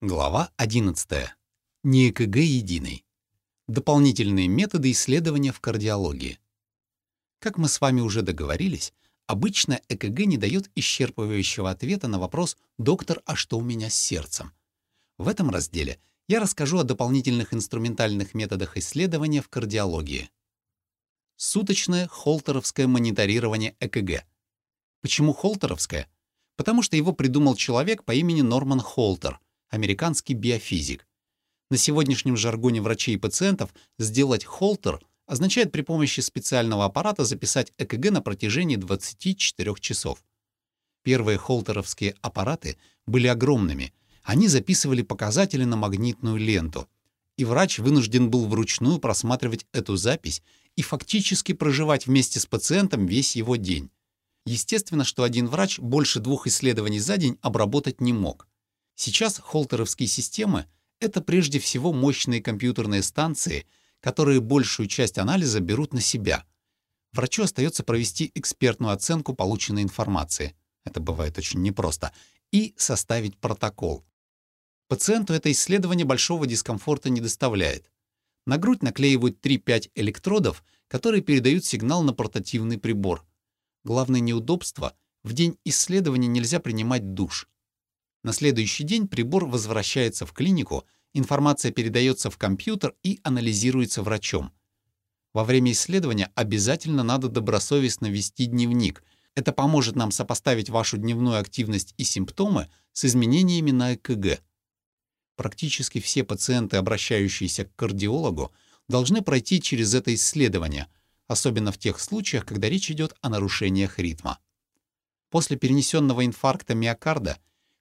Глава 11. Не ЭКГ единый. Дополнительные методы исследования в кардиологии. Как мы с вами уже договорились, обычно ЭКГ не дает исчерпывающего ответа на вопрос «Доктор, а что у меня с сердцем?». В этом разделе я расскажу о дополнительных инструментальных методах исследования в кардиологии. Суточное холтеровское мониторирование ЭКГ. Почему холтеровское? Потому что его придумал человек по имени Норман Холтер — американский биофизик. На сегодняшнем жаргоне врачей и пациентов сделать холтер означает при помощи специального аппарата записать ЭКГ на протяжении 24 часов. Первые холтеровские аппараты были огромными. Они записывали показатели на магнитную ленту. И врач вынужден был вручную просматривать эту запись и фактически проживать вместе с пациентом весь его день. Естественно, что один врач больше двух исследований за день обработать не мог. Сейчас холтеровские системы — это прежде всего мощные компьютерные станции, которые большую часть анализа берут на себя. Врачу остается провести экспертную оценку полученной информации. Это бывает очень непросто. И составить протокол. Пациенту это исследование большого дискомфорта не доставляет. На грудь наклеивают 3-5 электродов, которые передают сигнал на портативный прибор. Главное неудобство — в день исследования нельзя принимать душ. На следующий день прибор возвращается в клинику, информация передается в компьютер и анализируется врачом. Во время исследования обязательно надо добросовестно вести дневник. Это поможет нам сопоставить вашу дневную активность и симптомы с изменениями на ЭКГ. Практически все пациенты, обращающиеся к кардиологу, должны пройти через это исследование, особенно в тех случаях, когда речь идет о нарушениях ритма. После перенесенного инфаркта миокарда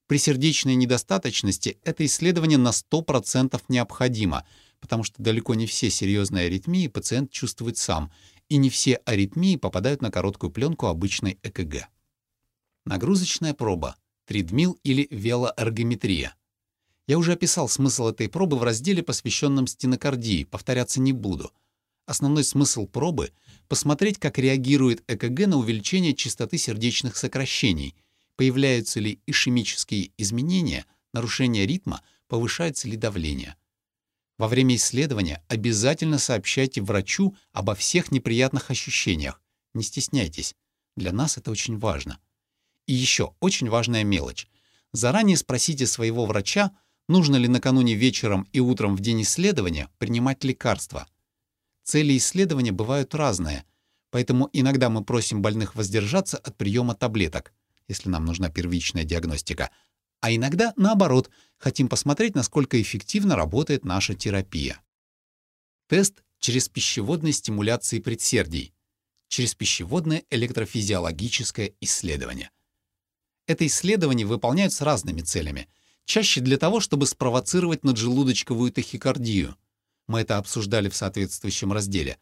при сердечной недостаточности это исследование на 100% необходимо, потому что далеко не все серьезные аритмии пациент чувствует сам, и не все аритмии попадают на короткую пленку обычной ЭКГ. Нагрузочная проба, тридмил или велоэргометрия. Я уже описал смысл этой пробы в разделе, посвященном стенокардии, повторяться не буду. Основной смысл пробы — посмотреть, как реагирует ЭКГ на увеличение частоты сердечных сокращений — появляются ли ишемические изменения, нарушение ритма, повышается ли давление. Во время исследования обязательно сообщайте врачу обо всех неприятных ощущениях. Не стесняйтесь. Для нас это очень важно. И еще очень важная мелочь. Заранее спросите своего врача, нужно ли накануне вечером и утром в день исследования принимать лекарства. Цели исследования бывают разные, поэтому иногда мы просим больных воздержаться от приема таблеток если нам нужна первичная диагностика, а иногда, наоборот, хотим посмотреть, насколько эффективно работает наша терапия. Тест через пищеводной стимуляции предсердий, через пищеводное электрофизиологическое исследование. Это исследование выполняют с разными целями, чаще для того, чтобы спровоцировать наджелудочковую тахикардию. Мы это обсуждали в соответствующем разделе.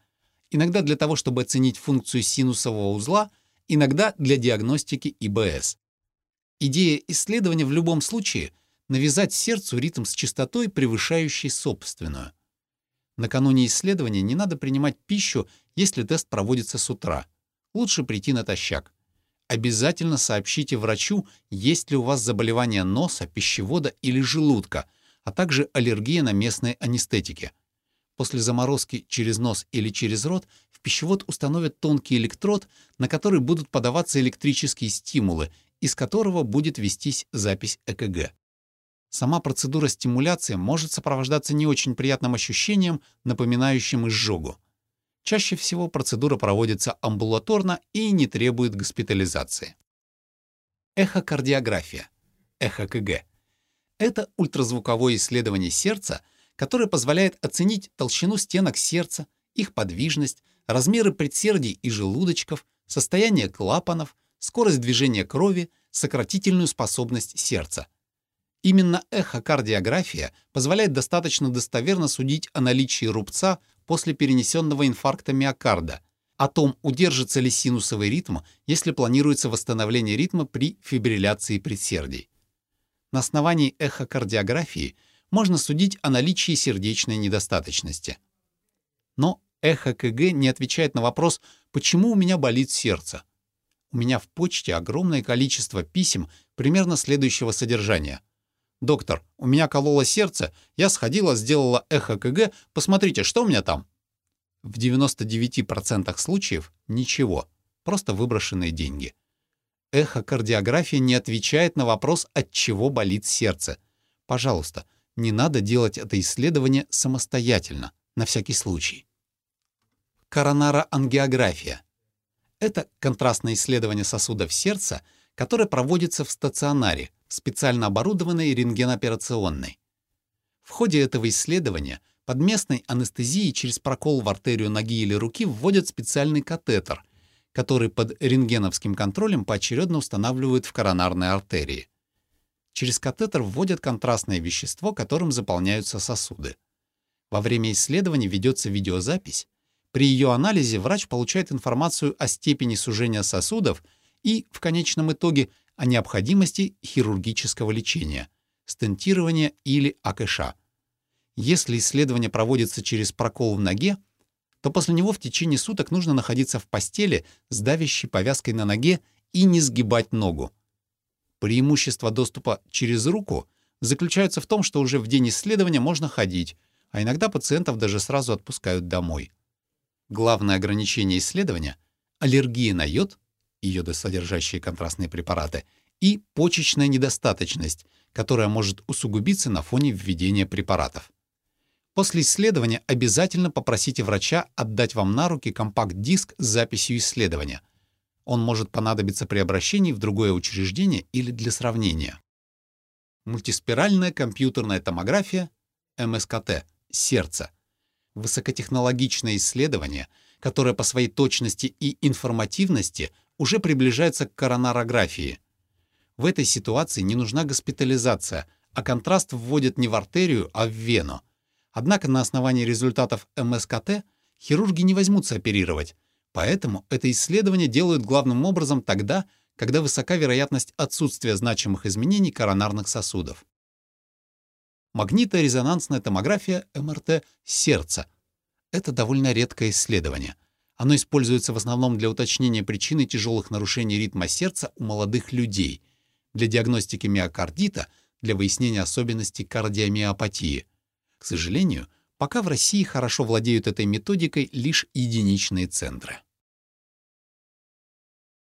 Иногда для того, чтобы оценить функцию синусового узла — иногда для диагностики ИБС. Идея исследования в любом случае — навязать сердцу ритм с частотой, превышающей собственную. Накануне исследования не надо принимать пищу, если тест проводится с утра. Лучше прийти натощак. Обязательно сообщите врачу, есть ли у вас заболевание носа, пищевода или желудка, а также аллергия на местные анестетики. После заморозки через нос или через рот в пищевод установят тонкий электрод, на который будут подаваться электрические стимулы, из которого будет вестись запись ЭКГ. Сама процедура стимуляции может сопровождаться не очень приятным ощущением, напоминающим изжогу. Чаще всего процедура проводится амбулаторно и не требует госпитализации. Эхокардиография, ЭХКГ. Это ультразвуковое исследование сердца — которое позволяет оценить толщину стенок сердца, их подвижность, размеры предсердий и желудочков, состояние клапанов, скорость движения крови, сократительную способность сердца. Именно эхокардиография позволяет достаточно достоверно судить о наличии рубца после перенесенного инфаркта миокарда, о том, удержится ли синусовый ритм, если планируется восстановление ритма при фибрилляции предсердий. На основании эхокардиографии можно судить о наличии сердечной недостаточности. Но эхо КГ не отвечает на вопрос, почему у меня болит сердце. У меня в почте огромное количество писем примерно следующего содержания. «Доктор, у меня кололо сердце, я сходила, сделала эхо КГ, посмотрите, что у меня там?» В 99% случаев ничего, просто выброшенные деньги. Эхокардиография не отвечает на вопрос, от чего болит сердце. Пожалуйста, не надо делать это исследование самостоятельно, на всякий случай. Коронароангиография. Это контрастное исследование сосудов сердца, которое проводится в стационаре, специально оборудованной рентгеноперационной. В ходе этого исследования под местной анестезией через прокол в артерию ноги или руки вводят специальный катетер, который под рентгеновским контролем поочередно устанавливают в коронарной артерии. Через катетер вводят контрастное вещество, которым заполняются сосуды. Во время исследования ведется видеозапись. При ее анализе врач получает информацию о степени сужения сосудов и, в конечном итоге, о необходимости хирургического лечения, стентирования или АКШ. Если исследование проводится через прокол в ноге, то после него в течение суток нужно находиться в постели с давящей повязкой на ноге и не сгибать ногу. Преимущество доступа через руку заключается в том, что уже в день исследования можно ходить, а иногда пациентов даже сразу отпускают домой. Главное ограничение исследования — аллергия на йод, йодосодержащие контрастные препараты, и почечная недостаточность, которая может усугубиться на фоне введения препаратов. После исследования обязательно попросите врача отдать вам на руки компакт-диск с записью исследования. Он может понадобиться при обращении в другое учреждение или для сравнения. Мультиспиральная компьютерная томография, МСКТ, сердце. Высокотехнологичное исследование, которое по своей точности и информативности уже приближается к коронарографии. В этой ситуации не нужна госпитализация, а контраст вводят не в артерию, а в вену. Однако на основании результатов МСКТ хирурги не возьмутся оперировать, поэтому это исследование делают главным образом тогда, когда высока вероятность отсутствия значимых изменений коронарных сосудов. Магниторезонансная томография МРТ сердца. Это довольно редкое исследование. Оно используется в основном для уточнения причины тяжелых нарушений ритма сердца у молодых людей, для диагностики миокардита, для выяснения особенностей кардиомиопатии — к сожалению, пока в России хорошо владеют этой методикой лишь единичные центры.